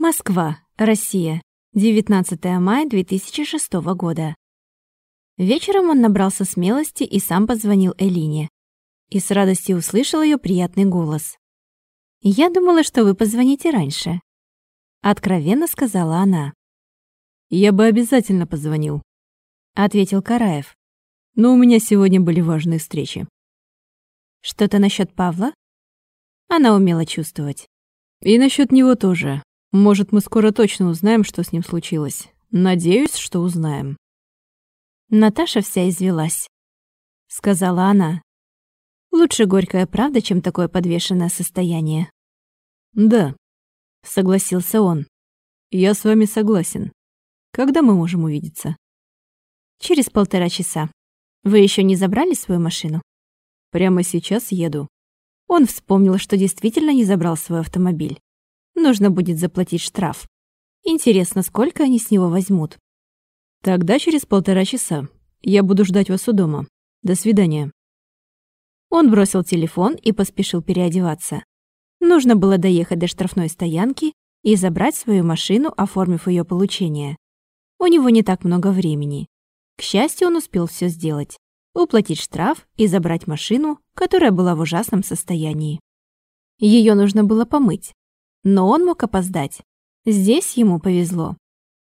Москва, Россия. 19 мая 2006 года. Вечером он набрался смелости и сам позвонил Элине. И с радостью услышал ее приятный голос. «Я думала, что вы позвоните раньше», — откровенно сказала она. «Я бы обязательно позвонил», — ответил Караев. «Но у меня сегодня были важные встречи». «Что-то насчет Павла?» Она умела чувствовать. «И насчет него тоже. Может, мы скоро точно узнаем, что с ним случилось. Надеюсь, что узнаем». Наташа вся извелась, сказала она. Лучше горькая правда, чем такое подвешенное состояние. Да, согласился он. Я с вами согласен. Когда мы можем увидеться? Через полтора часа. Вы еще не забрали свою машину? Прямо сейчас еду. Он вспомнил, что действительно не забрал свой автомобиль. Нужно будет заплатить штраф. Интересно, сколько они с него возьмут? Тогда через полтора часа. Я буду ждать вас у дома. До свидания. Он бросил телефон и поспешил переодеваться. Нужно было доехать до штрафной стоянки и забрать свою машину, оформив ее получение. У него не так много времени. К счастью, он успел все сделать. Уплатить штраф и забрать машину, которая была в ужасном состоянии. Ее нужно было помыть. Но он мог опоздать. Здесь ему повезло.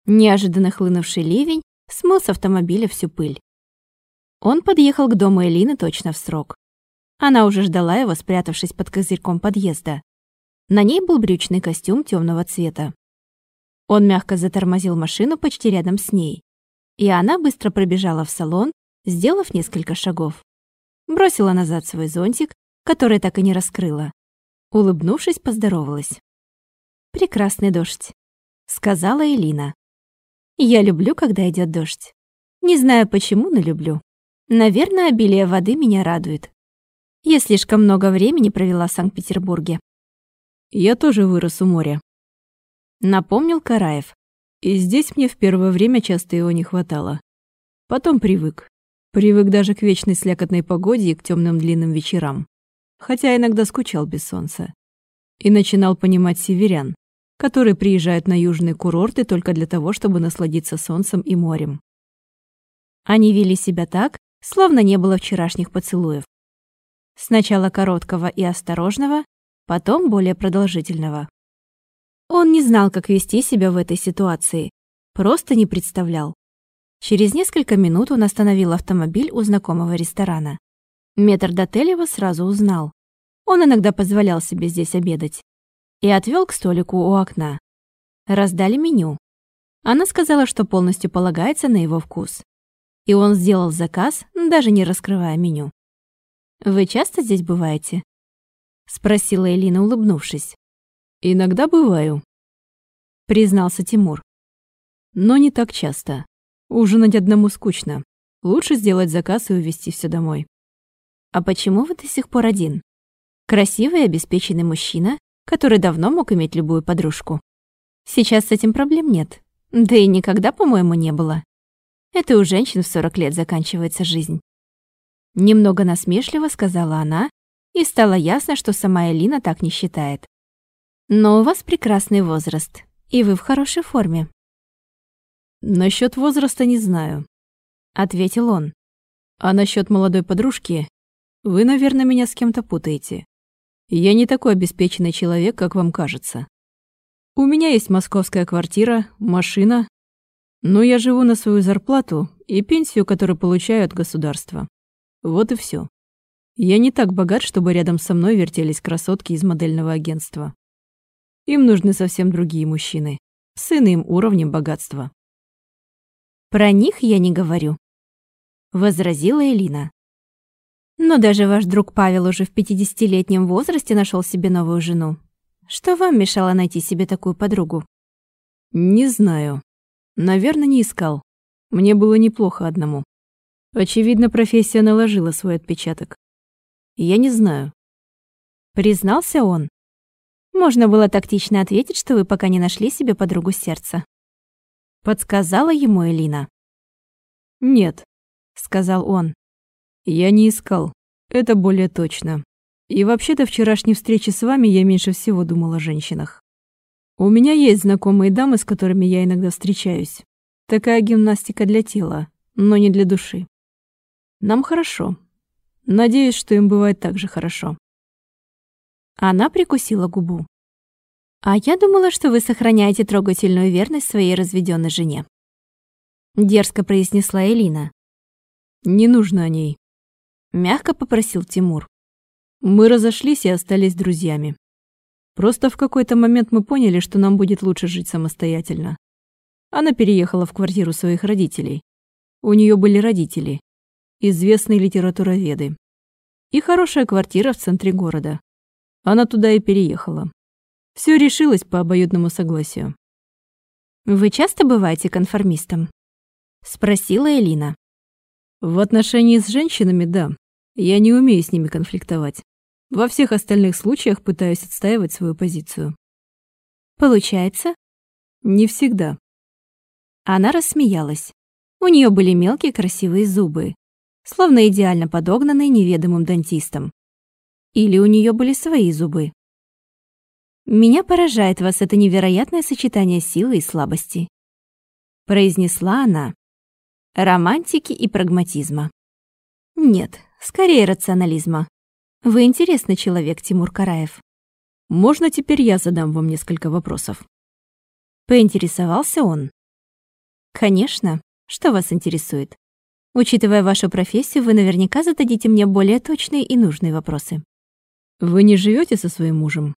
Неожиданно хлынувший ливень смыл с автомобиля всю пыль. Он подъехал к дому Элины точно в срок. Она уже ждала его, спрятавшись под козырьком подъезда. На ней был брючный костюм темного цвета. Он мягко затормозил машину почти рядом с ней. И она быстро пробежала в салон, сделав несколько шагов. Бросила назад свой зонтик, который так и не раскрыла. Улыбнувшись, поздоровалась. «Прекрасный дождь», — сказала Элина. «Я люблю, когда идет дождь. Не знаю почему, но люблю. Наверное, обилие воды меня радует. Я слишком много времени провела в Санкт-Петербурге. Я тоже вырос у моря. Напомнил Караев. И здесь мне в первое время часто его не хватало. Потом привык. Привык даже к вечной слякотной погоде и к темным длинным вечерам. Хотя иногда скучал без солнца. И начинал понимать северян, которые приезжают на южные курорты только для того, чтобы насладиться солнцем и морем. Они вели себя так, словно не было вчерашних поцелуев. Сначала короткого и осторожного, потом более продолжительного. Он не знал, как вести себя в этой ситуации, просто не представлял. Через несколько минут он остановил автомобиль у знакомого ресторана. Метр Дотелева сразу узнал. Он иногда позволял себе здесь обедать. И отвел к столику у окна. Раздали меню. Она сказала, что полностью полагается на его вкус и он сделал заказ, даже не раскрывая меню. «Вы часто здесь бываете?» — спросила Элина, улыбнувшись. «Иногда бываю», — признался Тимур. «Но не так часто. Ужинать одному скучно. Лучше сделать заказ и увезти все домой». «А почему вы до сих пор один? Красивый и обеспеченный мужчина, который давно мог иметь любую подружку. Сейчас с этим проблем нет. Да и никогда, по-моему, не было. Это у женщин в 40 лет заканчивается жизнь. Немного насмешливо сказала она, и стало ясно, что сама Элина так не считает. Но у вас прекрасный возраст, и вы в хорошей форме. Насчет возраста не знаю, ответил он. А насчет молодой подружки, вы, наверное, меня с кем-то путаете. Я не такой обеспеченный человек, как вам кажется. У меня есть московская квартира, машина, но я живу на свою зарплату и пенсию, которую получаю от государства. Вот и все. Я не так богат, чтобы рядом со мной вертелись красотки из модельного агентства. Им нужны совсем другие мужчины, с иным уровнем богатства. «Про них я не говорю», — возразила Элина. «Но даже ваш друг Павел уже в 50-летнем возрасте нашел себе новую жену. Что вам мешало найти себе такую подругу?» «Не знаю», Наверное, не искал. Мне было неплохо одному. Очевидно, профессия наложила свой отпечаток. Я не знаю. Признался он. Можно было тактично ответить, что вы пока не нашли себе подругу сердца. Подсказала ему Элина. «Нет», — сказал он. «Я не искал. Это более точно. И вообще-то вчерашней встречи с вами я меньше всего думал о женщинах». У меня есть знакомые дамы, с которыми я иногда встречаюсь. Такая гимнастика для тела, но не для души. Нам хорошо. Надеюсь, что им бывает так же хорошо. Она прикусила губу. А я думала, что вы сохраняете трогательную верность своей разведенной жене. Дерзко произнесла Элина. Не нужно о ней. Мягко попросил Тимур. Мы разошлись и остались друзьями. Просто в какой-то момент мы поняли, что нам будет лучше жить самостоятельно. Она переехала в квартиру своих родителей. У нее были родители, известные литературоведы. И хорошая квартира в центре города. Она туда и переехала. Все решилось по обоюдному согласию. «Вы часто бываете конформистом?» Спросила Элина. В отношении с женщинами – да. Я не умею с ними конфликтовать. Во всех остальных случаях пытаюсь отстаивать свою позицию. Получается? Не всегда. Она рассмеялась. У нее были мелкие красивые зубы, словно идеально подогнанные неведомым дантистом. Или у нее были свои зубы. «Меня поражает вас это невероятное сочетание силы и слабости», произнесла она. Романтики и прагматизма. Нет, скорее рационализма. Вы интересный человек, Тимур Караев. Можно теперь я задам вам несколько вопросов? Поинтересовался он. Конечно. Что вас интересует? Учитывая вашу профессию, вы наверняка зададите мне более точные и нужные вопросы. Вы не живете со своим мужем?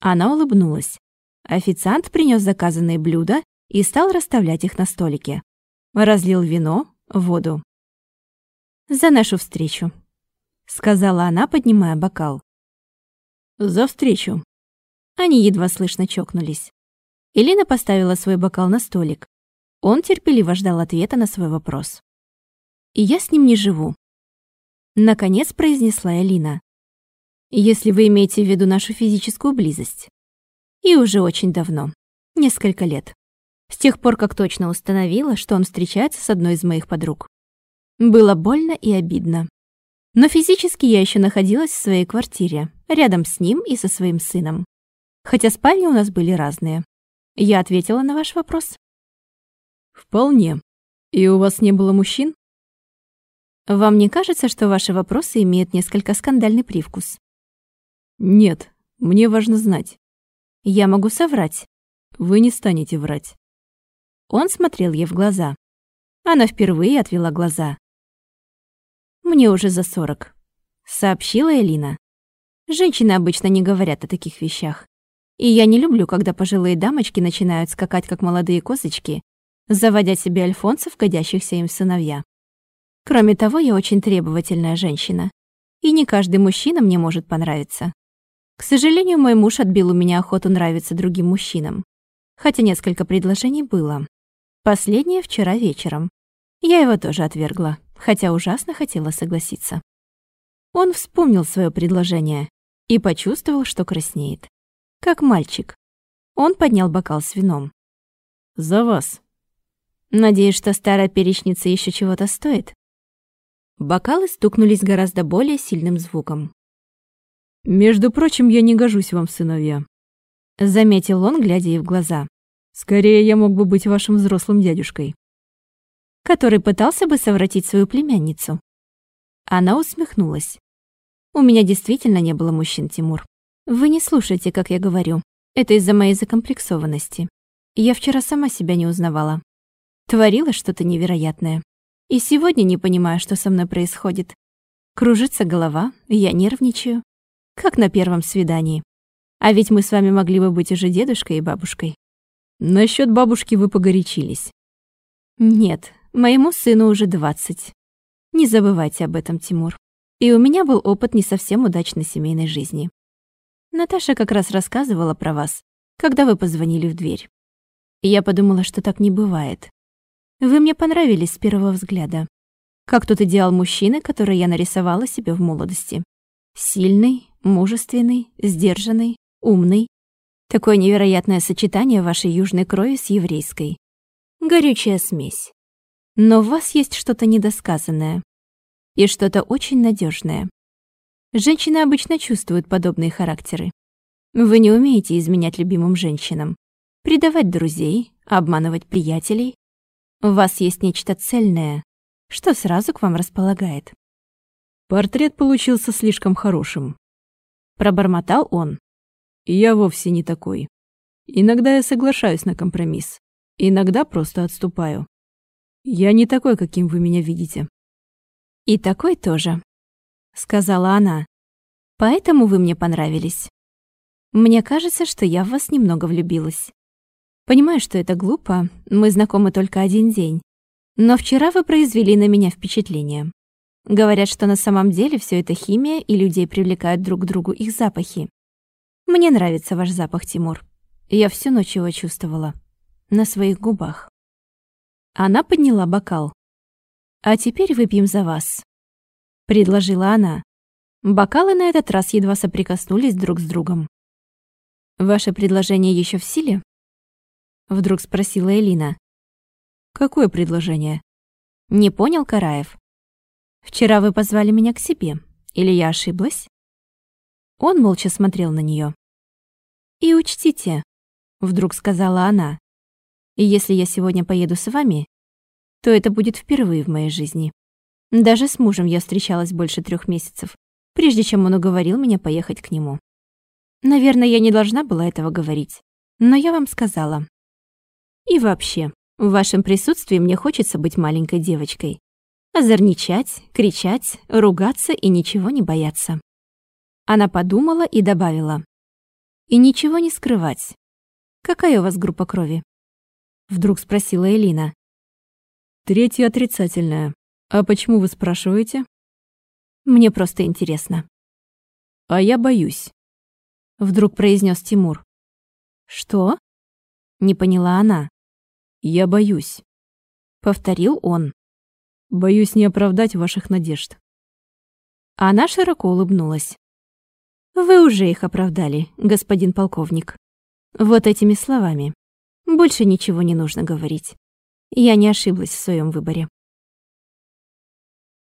Она улыбнулась. Официант принес заказанные блюда и стал расставлять их на столике. Разлил вино, воду. «За нашу встречу», — сказала она, поднимая бокал. «За встречу». Они едва слышно чокнулись. Элина поставила свой бокал на столик. Он терпеливо ждал ответа на свой вопрос. «И я с ним не живу», — наконец произнесла Элина. «Если вы имеете в виду нашу физическую близость. И уже очень давно, несколько лет. С тех пор, как точно установила, что он встречается с одной из моих подруг. Было больно и обидно. Но физически я еще находилась в своей квартире, рядом с ним и со своим сыном. Хотя спальни у нас были разные. Я ответила на ваш вопрос. Вполне. И у вас не было мужчин? Вам не кажется, что ваши вопросы имеют несколько скандальный привкус? Нет, мне важно знать. Я могу соврать. Вы не станете врать. Он смотрел ей в глаза. Она впервые отвела глаза. «Мне уже за сорок», — сообщила Элина. «Женщины обычно не говорят о таких вещах. И я не люблю, когда пожилые дамочки начинают скакать, как молодые козочки, заводя себе альфонсов, годящихся им сыновья. Кроме того, я очень требовательная женщина, и не каждый мужчина мне может понравиться. К сожалению, мой муж отбил у меня охоту нравиться другим мужчинам, хотя несколько предложений было. Последнее вчера вечером. Я его тоже отвергла, хотя ужасно хотела согласиться. Он вспомнил свое предложение и почувствовал, что краснеет. Как мальчик. Он поднял бокал с вином. «За вас», Надеюсь, что старая перечница еще чего-то стоит. Бокалы стукнулись гораздо более сильным звуком. «Между прочим, я не гожусь вам сыновья», — заметил он, глядя ей в глаза. «Скорее, я мог бы быть вашим взрослым дядюшкой». Который пытался бы совратить свою племянницу. Она усмехнулась. «У меня действительно не было мужчин, Тимур. Вы не слушайте, как я говорю. Это из-за моей закомплексованности. Я вчера сама себя не узнавала. Творила что-то невероятное. И сегодня не понимаю, что со мной происходит. Кружится голова, я нервничаю. Как на первом свидании. А ведь мы с вами могли бы быть уже дедушкой и бабушкой. Насчет бабушки вы погорячились. Нет, моему сыну уже двадцать. Не забывайте об этом, Тимур. И у меня был опыт не совсем удачной семейной жизни. Наташа как раз рассказывала про вас, когда вы позвонили в дверь. я подумала, что так не бывает. Вы мне понравились с первого взгляда. Как тот идеал мужчины, который я нарисовала себе в молодости. Сильный, мужественный, сдержанный, умный. Такое невероятное сочетание вашей южной крови с еврейской. Горючая смесь. Но в вас есть что-то недосказанное. И что-то очень надежное. Женщины обычно чувствуют подобные характеры. Вы не умеете изменять любимым женщинам, предавать друзей, обманывать приятелей. У вас есть нечто цельное, что сразу к вам располагает. Портрет получился слишком хорошим. Пробормотал он. Я вовсе не такой. Иногда я соглашаюсь на компромисс, иногда просто отступаю. Я не такой, каким вы меня видите. И такой тоже, сказала она. Поэтому вы мне понравились. Мне кажется, что я в вас немного влюбилась. Понимаю, что это глупо, мы знакомы только один день. Но вчера вы произвели на меня впечатление. Говорят, что на самом деле все это химия, и людей привлекают друг к другу их запахи. Мне нравится ваш запах, Тимур. Я всю ночь его чувствовала. На своих губах. Она подняла бокал. «А теперь выпьем за вас», — предложила она. Бокалы на этот раз едва соприкоснулись друг с другом. «Ваше предложение еще в силе?» Вдруг спросила Элина. «Какое предложение?» Не понял Караев. «Вчера вы позвали меня к себе. Или я ошиблась?» Он молча смотрел на нее. «И учтите», — вдруг сказала она, «если я сегодня поеду с вами, то это будет впервые в моей жизни. Даже с мужем я встречалась больше трех месяцев, прежде чем он уговорил меня поехать к нему. Наверное, я не должна была этого говорить, но я вам сказала. И вообще, в вашем присутствии мне хочется быть маленькой девочкой. Озорничать, кричать, ругаться и ничего не бояться. Она подумала и добавила. И ничего не скрывать. Какая у вас группа крови? Вдруг спросила Элина. Третья отрицательная. А почему вы спрашиваете? Мне просто интересно. А я боюсь. Вдруг произнес Тимур. Что? Не поняла она. Я боюсь. Повторил он. Боюсь не оправдать ваших надежд. Она широко улыбнулась. Вы уже их оправдали, господин полковник. Вот этими словами. Больше ничего не нужно говорить. Я не ошиблась в своем выборе.